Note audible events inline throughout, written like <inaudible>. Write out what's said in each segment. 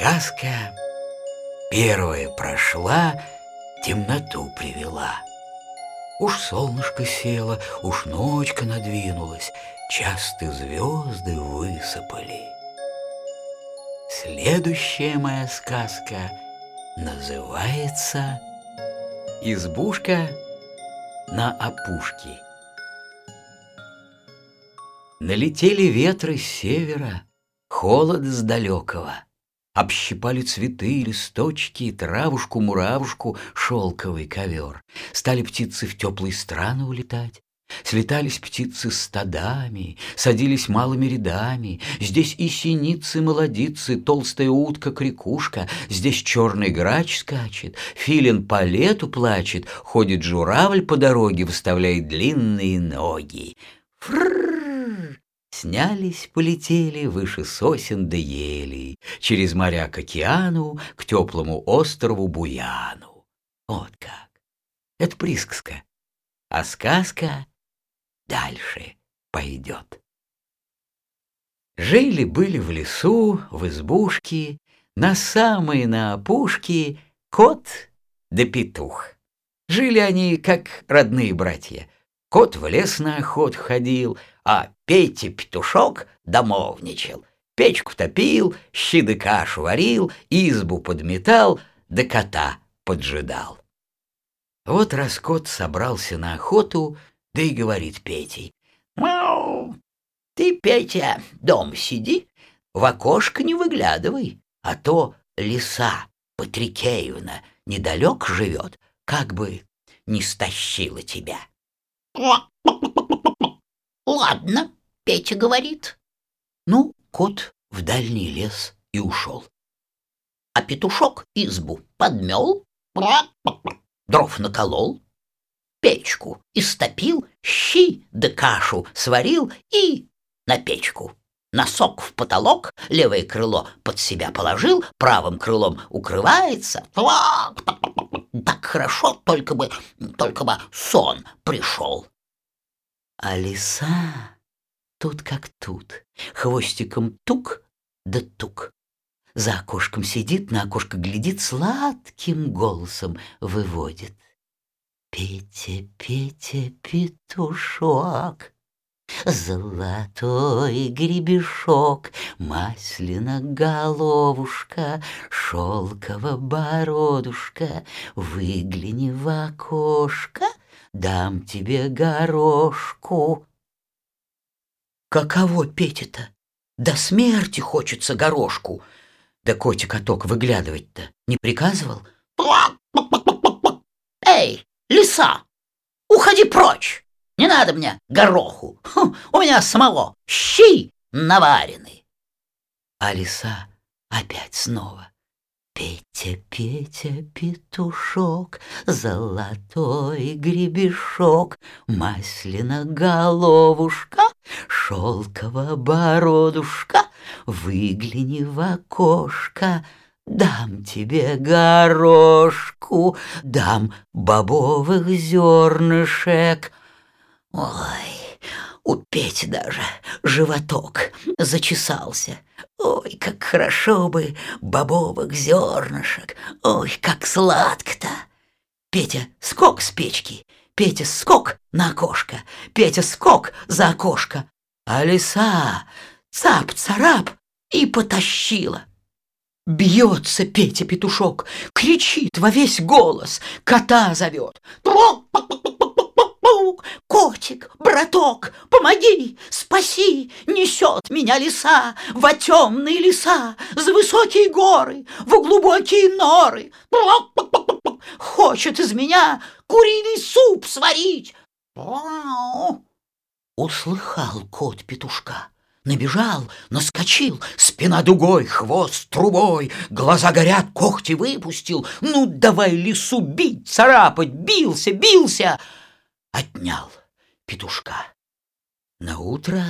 Сказка первая прошла, темноту привела. Уж солнышко село, уж ночка надвинулась, Часто звезды высыпали. Следующая моя сказка называется «Избушка на опушке». Налетели ветры с севера, холод с далекого — Общипали цветы, листочки, травушку-муравушку, шелковый ковер. Стали птицы в теплые страны улетать. Слетались птицы стадами, садились малыми рядами. Здесь и синицы, молодицы, толстая утка, крикушка. Здесь черный грач скачет, филин по лету плачет, ходит журавль по дороге, выставляет длинные ноги. Фрррр! Снялись, полетели выше сосен да ели, Через моря к океану, к теплому острову Буяну. Вот как. Это присказка. А сказка дальше пойдет. Жили-были в лесу, в избушке, На самой на опушке кот да петух. Жили они, как родные братья. Кот в лес на охот ходил, а Петя петушок домовничал, печку топил, щи да кашу варил, избу подметал, да кота поджидал. Вот раскот собрался на охоту, да и говорит Петей. «Мау! Ты, Петя, дом сиди, в окошко не выглядывай, а то лиса Патрикеевна недалек живет, как бы не стащила тебя». «Ладно», Петя говорит. Ну, кот в дальний лес и ушел. А петушок избу подмел, дров наколол, печку истопил, щи да кашу сварил и на печку. Носок в потолок, левое крыло под себя положил, правым крылом укрывается. Так хорошо, только бы, только бы сон пришел. А лиса тут как тут, хвостиком тук да тук. За окошком сидит, на окошко глядит, сладким голосом выводит. Петя, Петя, петушок, Золотой гребешок, Масляна головушка, Шелково бородушка, Выгляни в окошко, Дам тебе горошку. Каково Пете-то? До смерти хочется горошку. Да котик-каток выглядывать-то не приказывал? Эй, лиса, уходи прочь! Не надо мне гороху. Хм, у меня самого щи наварены. А лиса опять снова. Петя, Петя, петушок, Золотой гребешок, Масляна головушка, Шелково бородушка, Выгляни в окошко, Дам тебе горошку, Дам бобовых зернышек. Ой, у Пети даже животок зачесался. Ой, как хорошо бы бобовых зернышек, ой, как сладко-то. Петя, скок с печки, Петя, скок на окошко, Петя, скок за окошко. А лиса цап-царап и потащила. Бьется Петя-петушок, кричит во весь голос, кота зовет. Котик, браток, помоги, спаси, Несет меня леса во темные леса, За высокие горы, в глубокие норы. Хочет из меня куриный суп сварить. Услыхал кот петушка. Набежал, наскочил, спина дугой, хвост трубой, глаза горят, когти выпустил. Ну, давай лису бить, царапать, бился, бился. Отнял петушка. На утро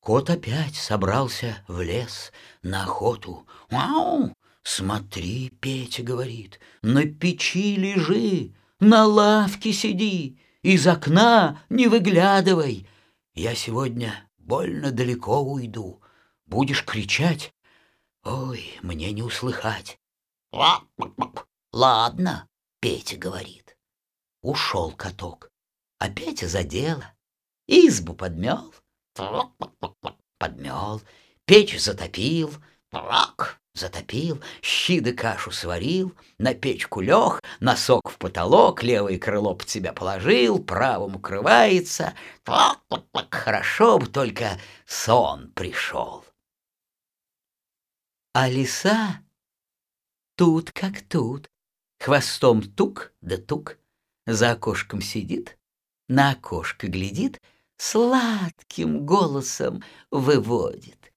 кот опять собрался в лес на охоту. «Ау! Смотри, Петя говорит, на печи лежи, на лавке сиди, из окна не выглядывай. Я сегодня больно далеко уйду. Будешь кричать, Ой, мне не услыхать. Ладно, Петя говорит. Ушел каток, а Петя за дело. Избу подмел, подмел, печь затопил, затопил, щи да кашу сварил, на печку лег, носок в потолок, левое крыло под себя положил, правым укрывается. Хорошо бы только сон пришел. А лиса тут как тут, хвостом тук да тук, за окошком сидит, на окошко глядит, сладким голосом выводит.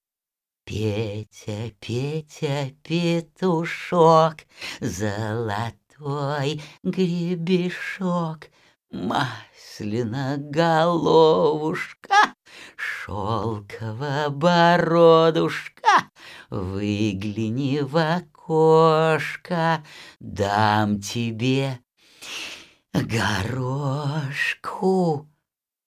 Петя, Петя, петушок, золотой гребешок, масляно головушка, шелково бородушка, выгляни в окошко, дам тебе горошку.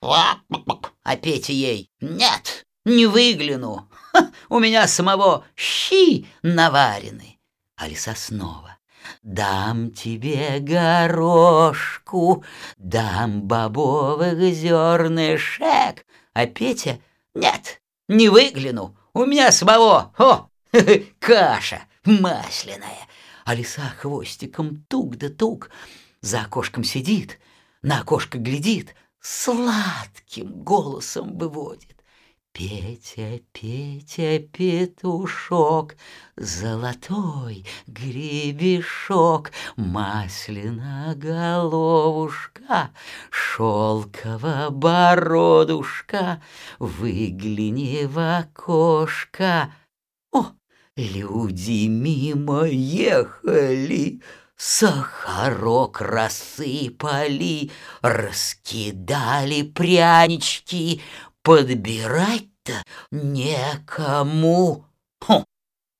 А Петя ей «Нет, не выгляну, Ха, у меня самого щи наварены». А лиса снова «Дам тебе горошку, дам бобовых зернышек». А Петя «Нет, не выгляну, у меня самого, о, <laughs> каша масляная». А лиса хвостиком тук да тук за окошком сидит, на окошко глядит, сладким голосом выводит. Петя, Петя, петушок, Золотой гребешок, Масляна головушка, Шелково бородушка, Выгляни в окошко. О, люди мимо ехали, Сахарок рассыпали, раскидали прянички, подбирать-то некому. Хм,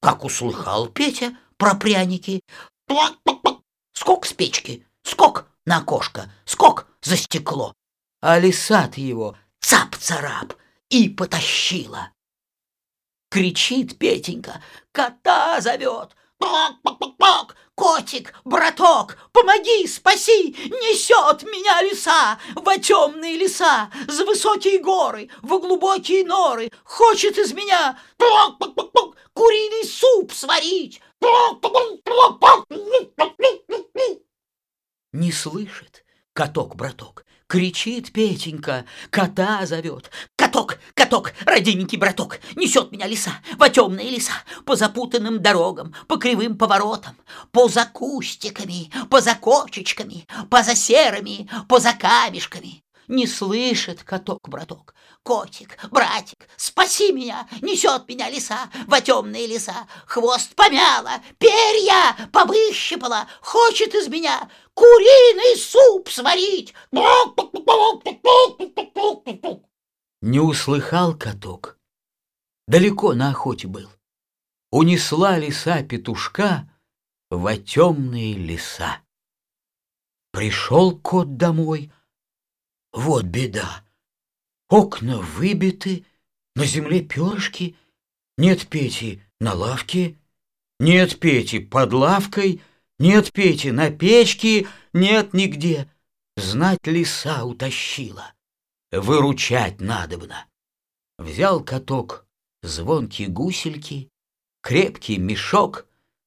как услыхал Петя про пряники. Скок с печки, скок на окошко, скок за стекло. А лиса его цап-царап и потащила. Кричит Петенька, кота зовет. Пак-пак-пак-пак, Котик, браток, помоги, спаси! Несет меня лиса во темные леса, за высокие горы, во глубокие норы. Хочет из меня куриный суп сварить. Не слышит каток-браток. Кричит Петенька, кота зовет. Каток, каток, родиненький браток, несет меня леса, во темные леса, по запутанным дорогам, по кривым поворотам, по закустиками, по закочечками, по засерами, по закамешками. Не слышит каток-браток. Котик, братик, спаси меня, несет меня леса во темные леса. Хвост помяла, перья повыщипала, хочет из меня куриный суп сварить. Не услыхал каток. Далеко на охоте был. Унесла лиса петушка во темные леса. Пришел кот домой — вот беда. Окна выбиты, на земле перышки, нет Пети на лавке, нет Пети под лавкой, нет Пети на печке, нет нигде. Знать лиса утащила, выручать надобно. Взял каток звонкие гусельки, крепкий мешок,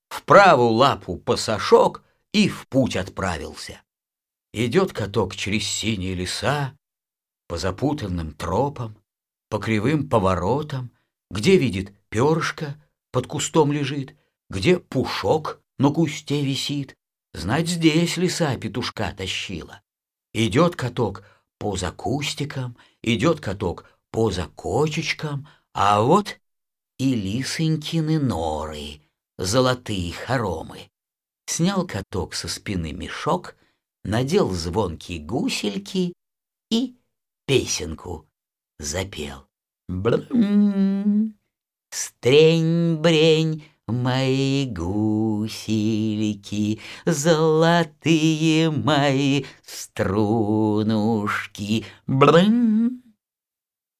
в правую лапу пасашок и в путь отправился. Идет каток через синие леса, по запутанным тропам, по кривым поворотам, где видит перышко под кустом лежит, где пушок на кусте висит. Знать, здесь лиса петушка тащила. Идет каток по закустикам, идет каток по закочечкам, а вот и лисонькины норы, золотые хоромы. Снял каток со спины мешок — надел звонкие гусельки и песенку запел. Блм, стрень-брень, мои гусельки, золотые мои струнушки. Блм,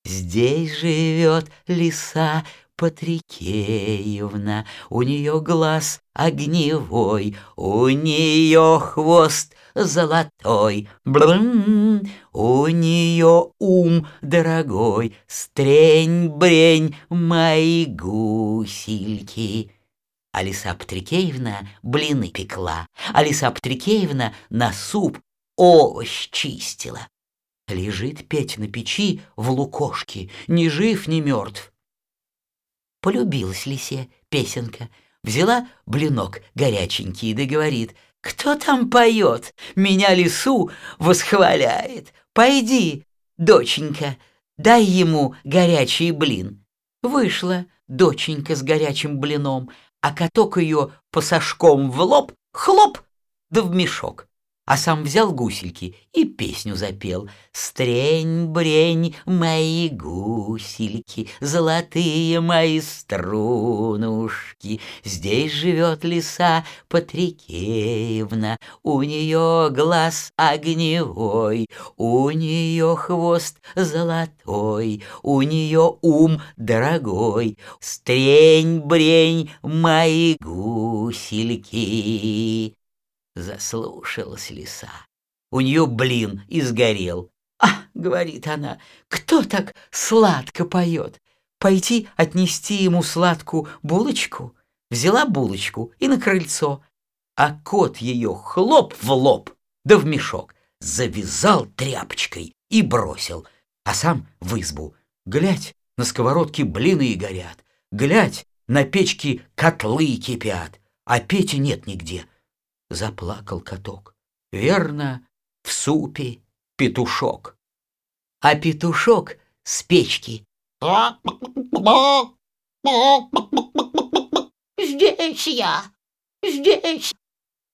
здесь живет лиса Патрикеевна, у нее глаз огневой, у нее хвост золотой, брым, у нее ум дорогой, стрень-брень, мои гусельки. Алиса Патрикеевна блины пекла, Алиса Патрикеевна на суп овощ чистила. Лежит Петь на печи в лукошке, ни жив, ни мертв. Полюбилась лисе песенка, взяла блинок горяченький да говорит, «Кто там поет? Меня лису восхваляет. Пойди, доченька, дай ему горячий блин». Вышла доченька с горячим блином, а каток ее посошком в лоб, хлоп, да в мешок а сам взял гусельки и песню запел. «Стрень-брень, мои гусельки, золотые мои струнушки, здесь живет лиса Патрикеевна, у нее глаз огневой, у нее хвост золотой, у нее ум дорогой. Стрень-брень, мои гусельки». Заслушалась лиса. У нее блин и сгорел. «А, — говорит она, — кто так сладко поет? Пойти отнести ему сладкую булочку?» Взяла булочку и на крыльцо, а кот ее хлоп в лоб, да в мешок, завязал тряпочкой и бросил, а сам в избу. Глядь, на сковородке блины горят, глядь, на печке котлы кипят, а Пети нет нигде заплакал каток. Верно, в супе петушок. А петушок с печки. Здесь я, здесь.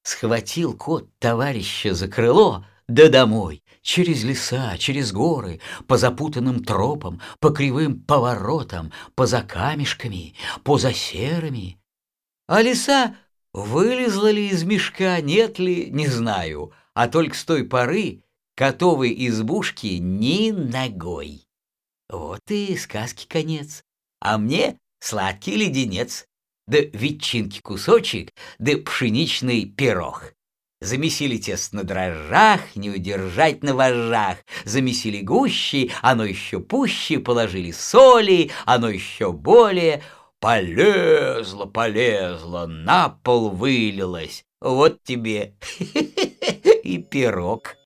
Схватил кот товарища за крыло, да домой, через леса, через горы, по запутанным тропам, по кривым поворотам, по закамешками, по засерами. А леса Вылезла ли из мешка, нет ли, не знаю, а только с той поры котовой избушки ни ногой. Вот и сказки конец, а мне сладкий леденец, да ветчинки кусочек, да пшеничный пирог. Замесили тесто на дрожжах, не удержать на вожжах. Замесили гуще, оно еще пуще, положили соли, оно еще более — Полезла, полезла, на пол вылилась. Вот тебе <laughs> и пирог.